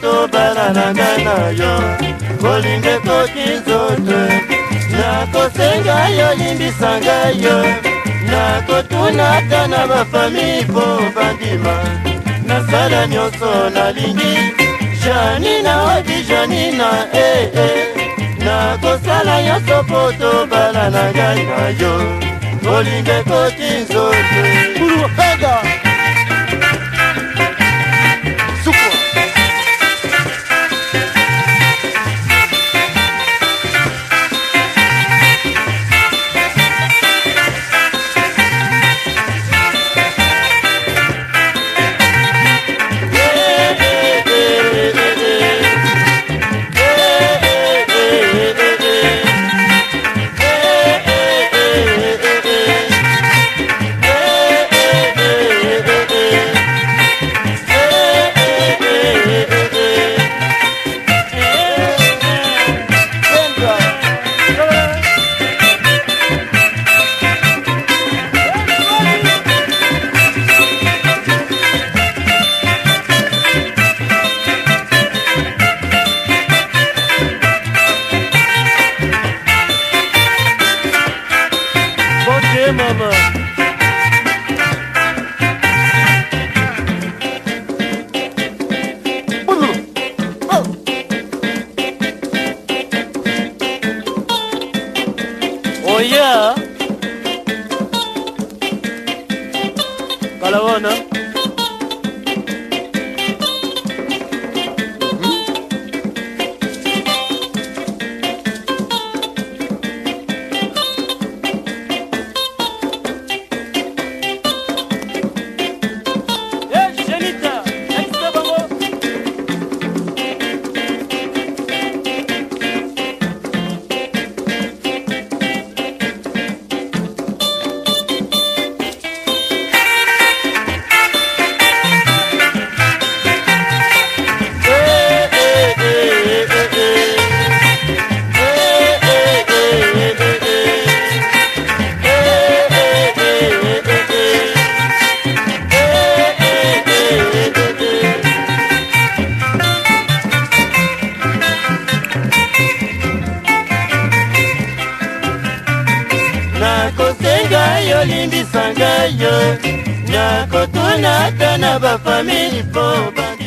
tobala na nga na yo kolinga ekoki nzoto nakosenga yo limbisa ngai yo nakotunaka na bafami mpo bandima nasala nyonso nalingi janina odi janina ee eh, eh. nakosala nyonso mpo tobala na ngai na yo kolinga ekoti nzoto Oh yeah. Calavana. nakosenga yo limbisa ngai yo nakotuna ta na bafamili mpo banga